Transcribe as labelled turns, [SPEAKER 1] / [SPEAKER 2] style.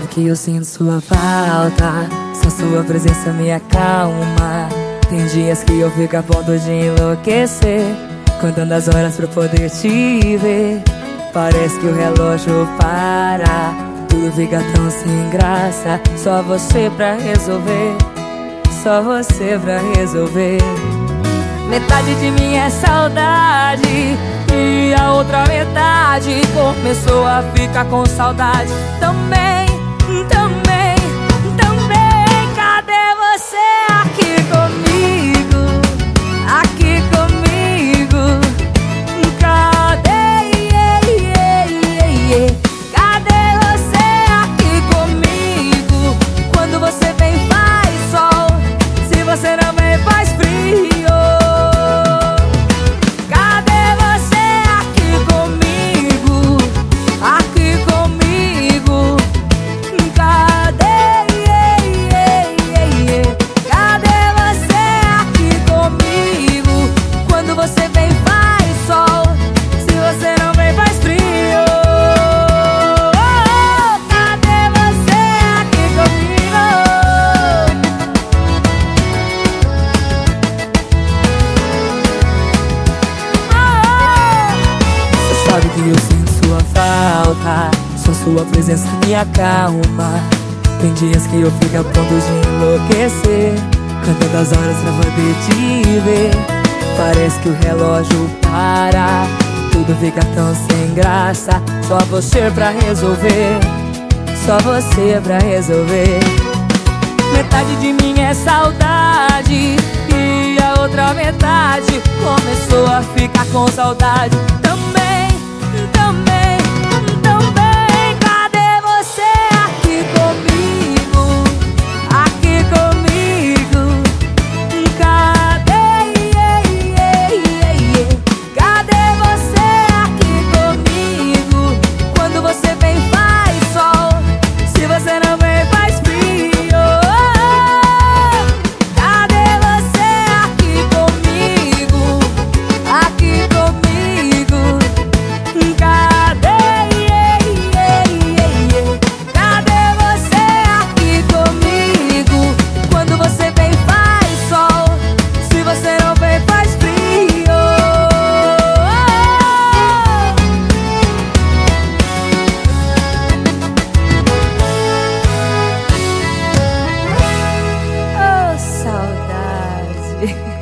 [SPEAKER 1] sabe que eu sinto sua falta. Só sua presença me acalma. Tem dias que eu fico a ponto de enlouquecer. Contando as horas pra poder te ver. Parece que o relógio para. Tudo fica tão sem graça. Só você pra resolver. Só você pra resolver. Metade de mim é saudade E a outra metade começou a ficar com saudade Também, também, também Cadê você aqui comigo? Aqui comigo Cadê? Yeah, Cadê você aqui comigo? Quando você vem faz sol Se você não sabe que eu sinto sua falta. Só sua presença me acalma. Tem dias que eu fico a ponto de enlouquecer. Contando as horas pra poder te ver. Parece que o relógio para. Tudo fica tão sem graça. Só você pra resolver. Só você pra resolver. Metade de mim é saudade. E a outra metade começou a ficar com saudade 嘿。